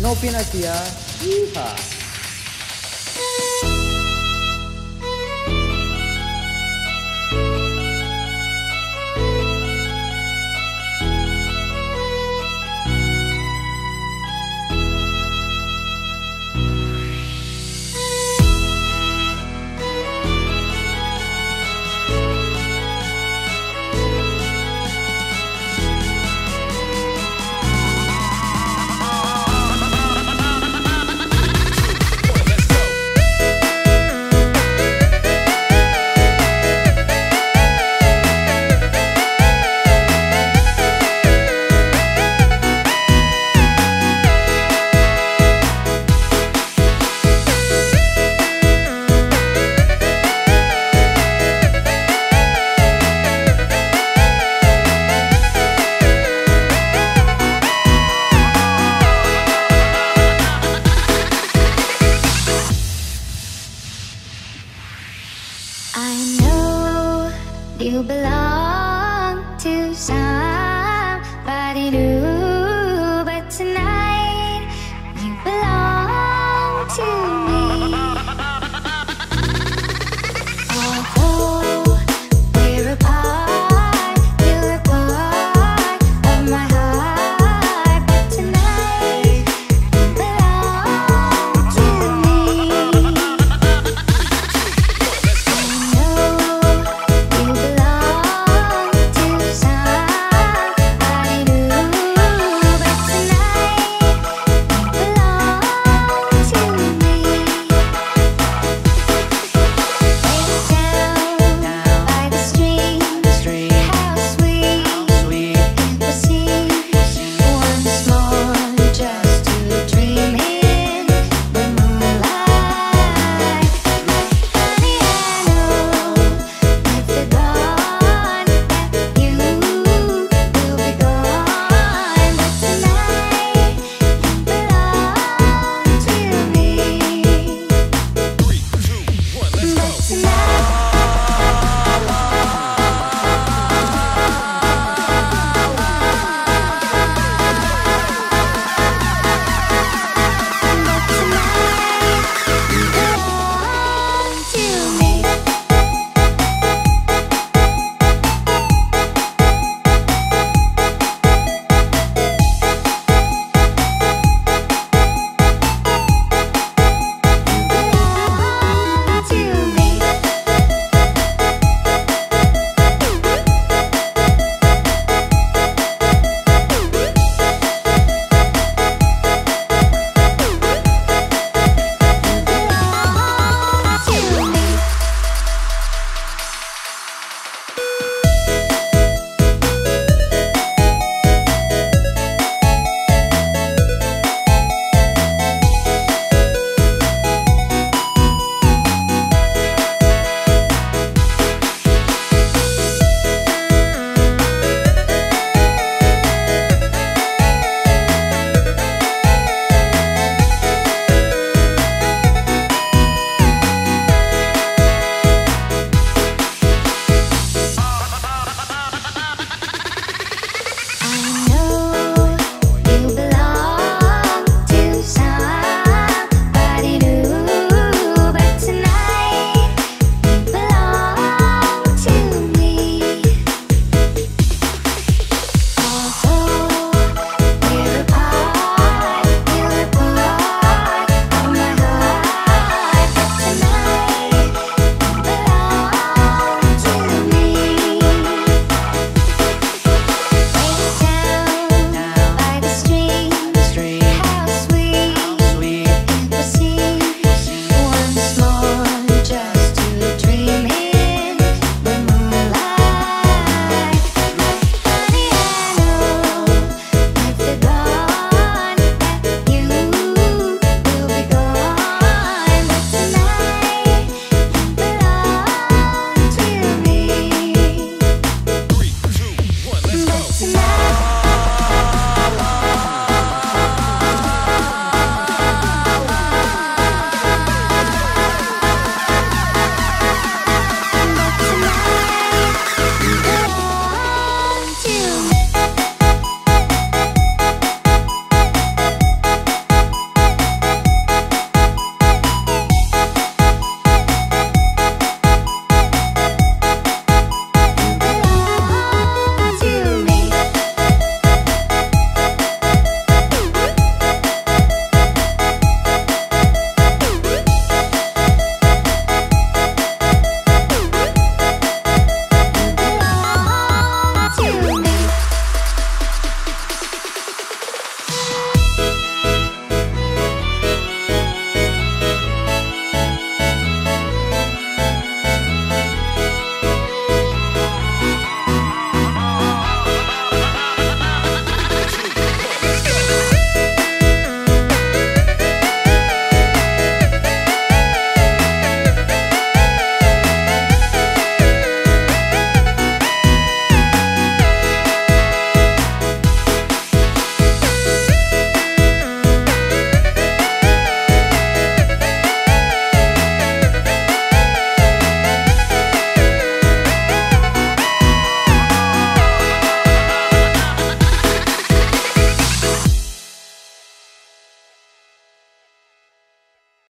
No pinatia. aqui,